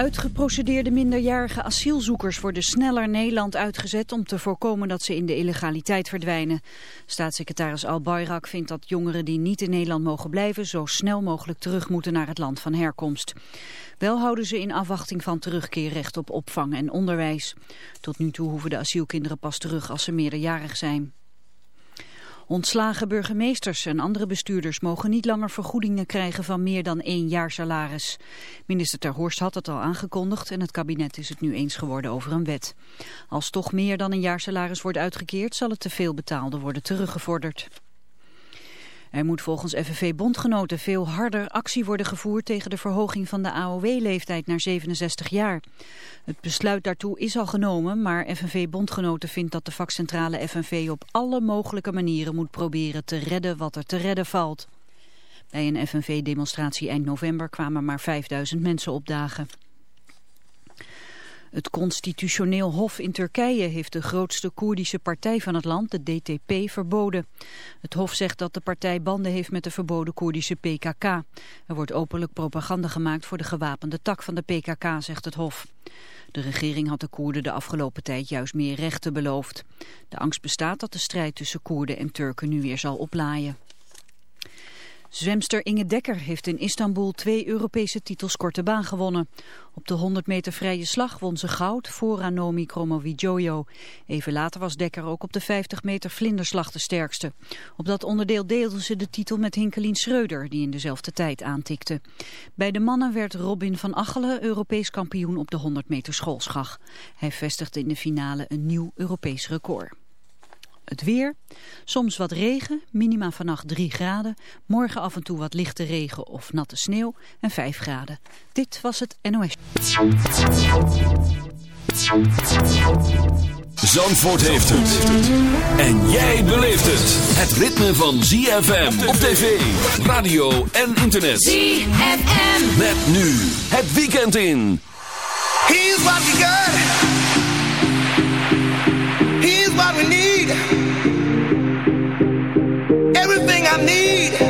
Uitgeprocedeerde minderjarige asielzoekers worden sneller Nederland uitgezet om te voorkomen dat ze in de illegaliteit verdwijnen. Staatssecretaris Al Bayrak vindt dat jongeren die niet in Nederland mogen blijven zo snel mogelijk terug moeten naar het land van herkomst. Wel houden ze in afwachting van terugkeer recht op opvang en onderwijs. Tot nu toe hoeven de asielkinderen pas terug als ze meerderjarig zijn. Ontslagen burgemeesters en andere bestuurders mogen niet langer vergoedingen krijgen van meer dan één jaar salaris. Minister Ter Horst had het al aangekondigd en het kabinet is het nu eens geworden over een wet. Als toch meer dan een jaar salaris wordt uitgekeerd zal het te veel betaalde worden teruggevorderd. Er moet volgens FNV-bondgenoten veel harder actie worden gevoerd tegen de verhoging van de AOW-leeftijd naar 67 jaar. Het besluit daartoe is al genomen, maar FNV-bondgenoten vindt dat de vakcentrale FNV op alle mogelijke manieren moet proberen te redden wat er te redden valt. Bij een FNV-demonstratie eind november kwamen maar 5000 mensen opdagen. Het constitutioneel hof in Turkije heeft de grootste Koerdische partij van het land, de DTP, verboden. Het hof zegt dat de partij banden heeft met de verboden Koerdische PKK. Er wordt openlijk propaganda gemaakt voor de gewapende tak van de PKK, zegt het hof. De regering had de Koerden de afgelopen tijd juist meer rechten beloofd. De angst bestaat dat de strijd tussen Koerden en Turken nu weer zal oplaaien. Zwemster Inge Dekker heeft in Istanbul twee Europese titels korte baan gewonnen. Op de 100 meter vrije slag won ze goud voor Ranomi Kromowidjojo. Even later was Dekker ook op de 50 meter vlinderslag de sterkste. Op dat onderdeel deelde ze de titel met Hinkelien Schreuder, die in dezelfde tijd aantikte. Bij de mannen werd Robin van Achelen Europees kampioen op de 100 meter schoolschach. Hij vestigde in de finale een nieuw Europees record. Het weer, soms wat regen, minima vannacht 3 graden. Morgen af en toe wat lichte regen of natte sneeuw en 5 graden. Dit was het NOS. Zandvoort heeft het. En jij beleeft het. Het ritme van ZFM op tv, radio en internet. ZFM. Met nu het weekend in. Here's what we got. Here's what we need. I need.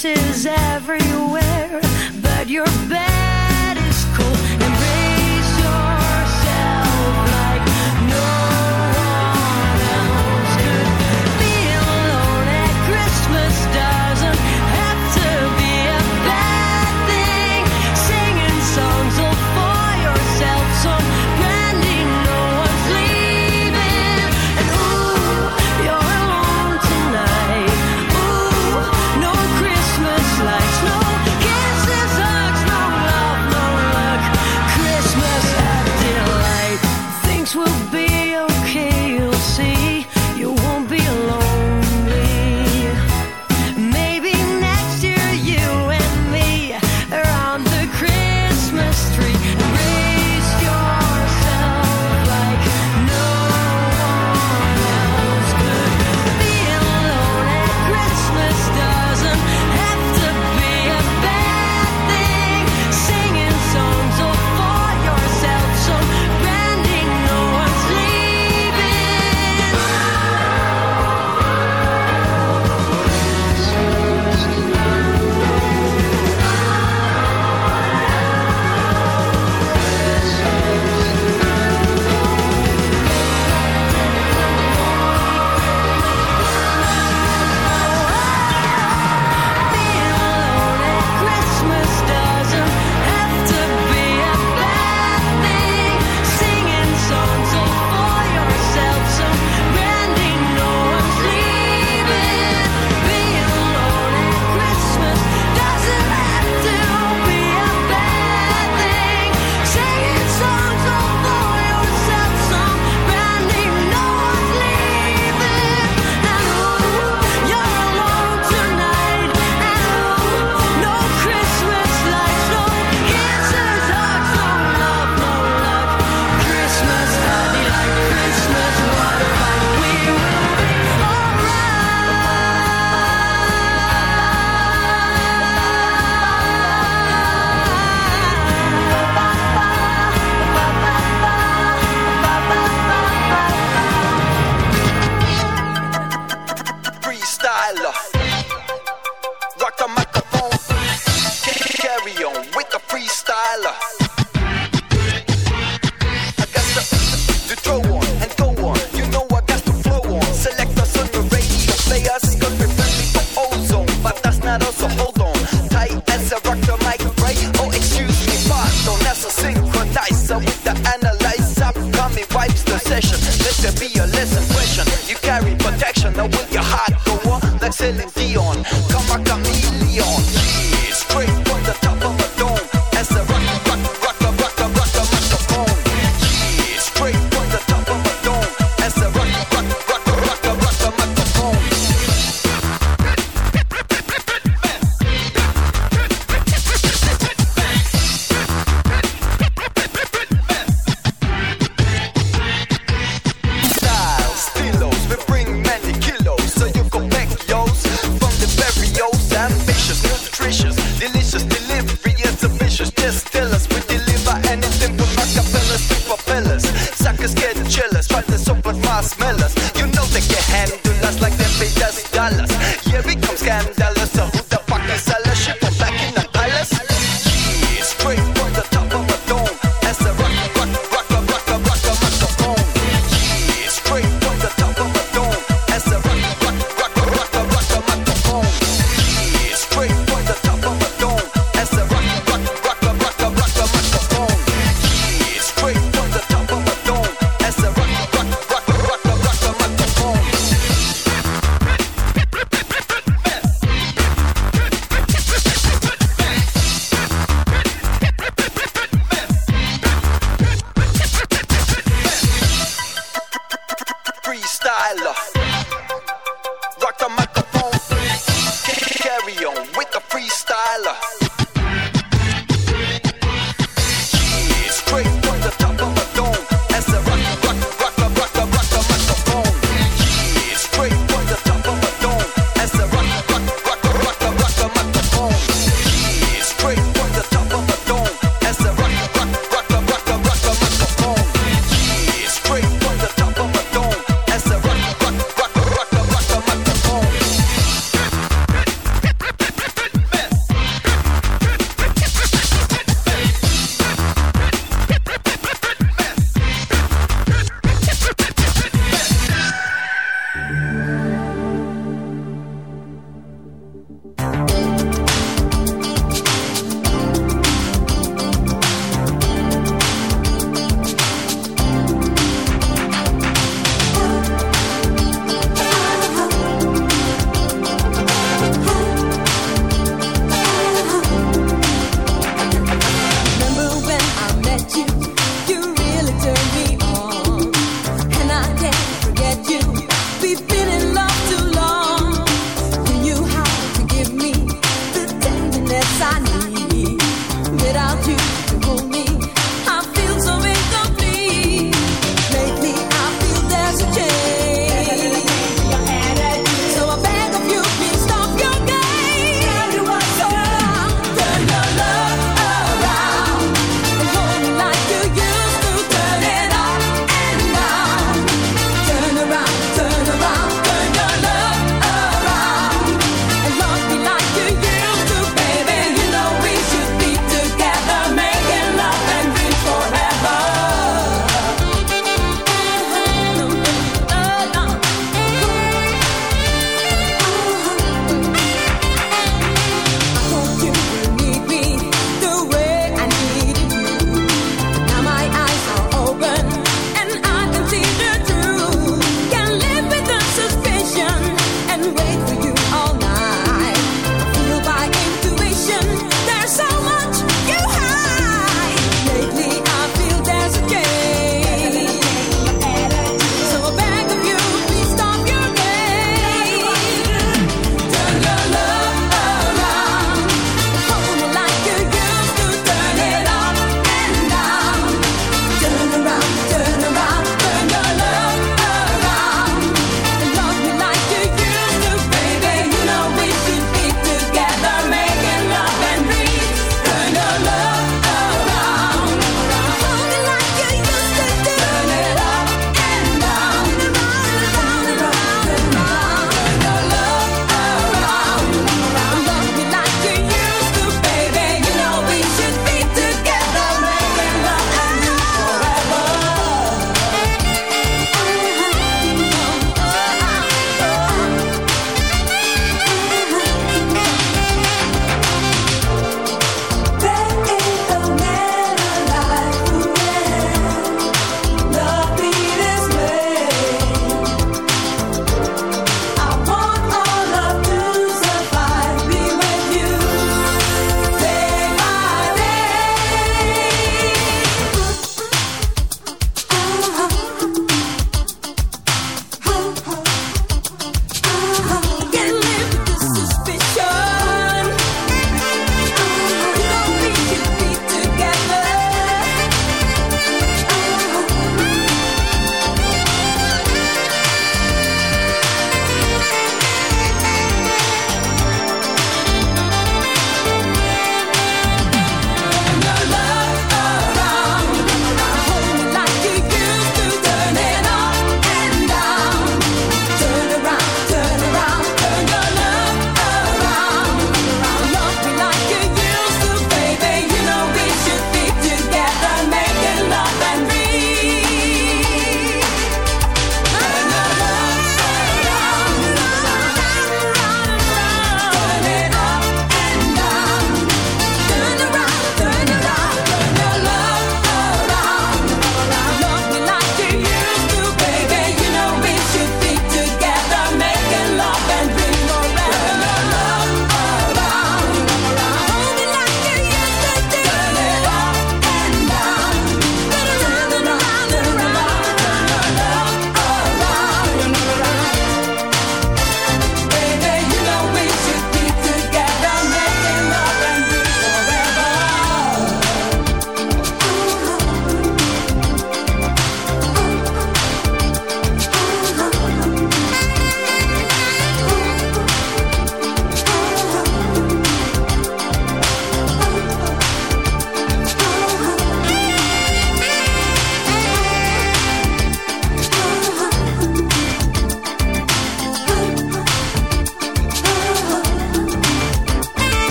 voices everywhere, but you're better.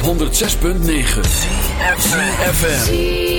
Op 106.9 CFFM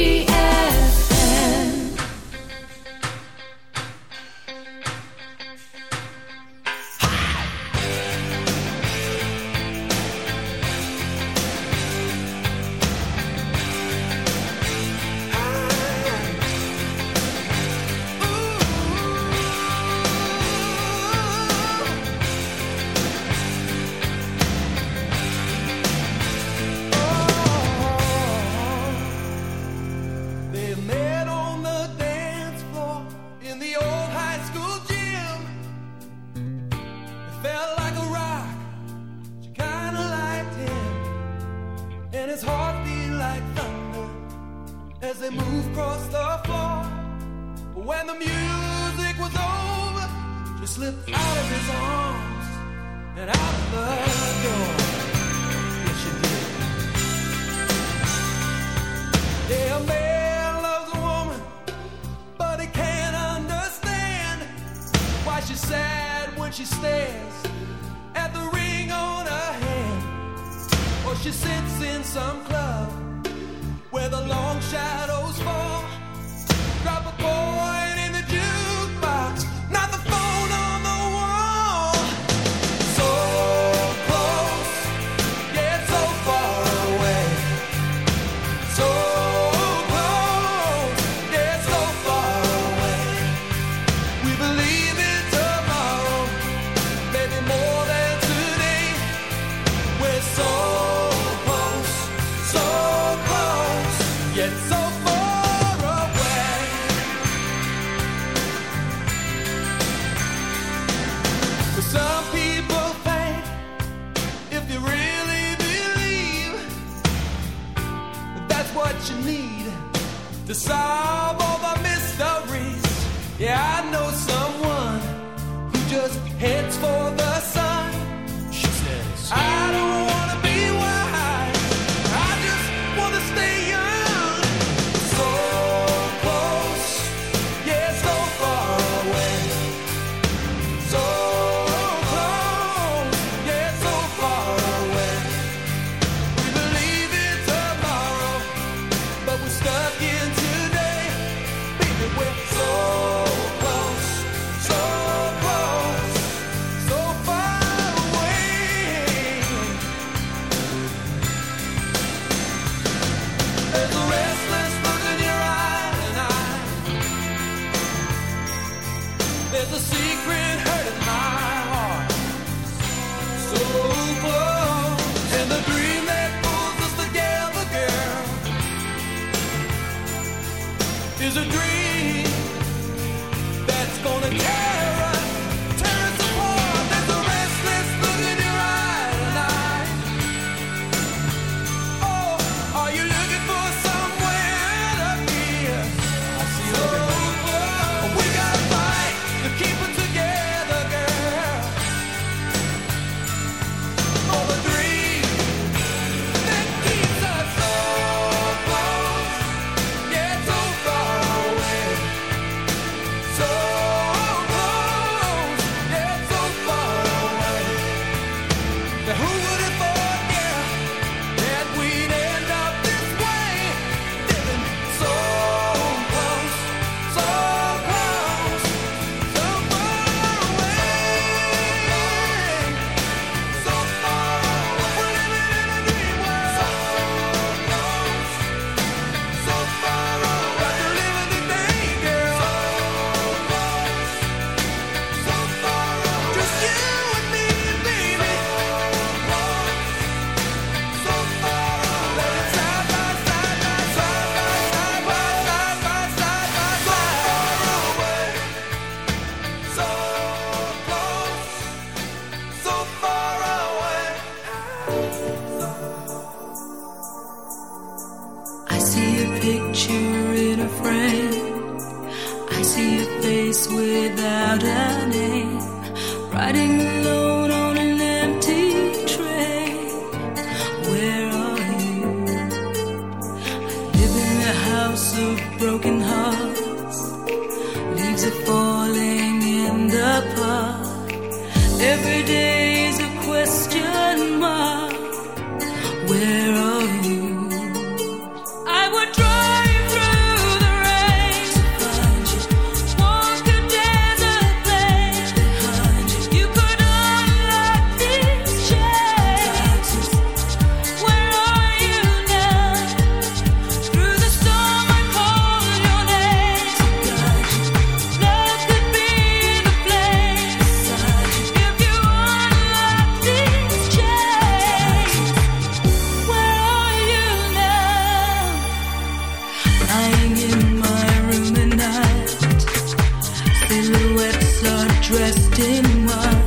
silhouettes are dressed in white.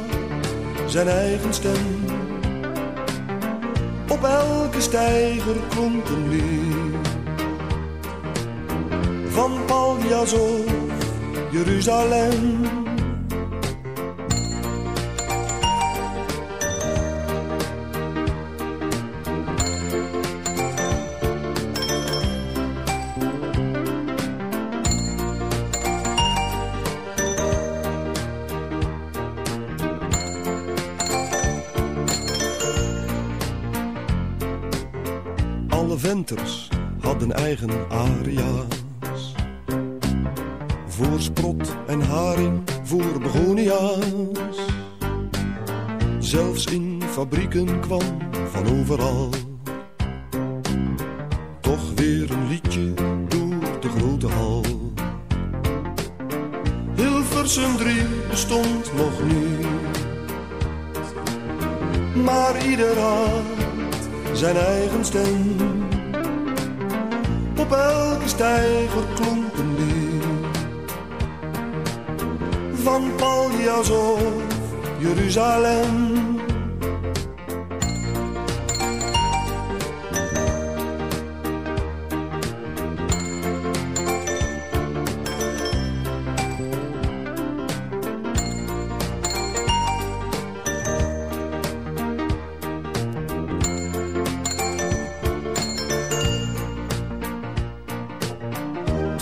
zijn eigen stem. Op elke stijger komt een leer. Van Paljas of Jeruzalem. I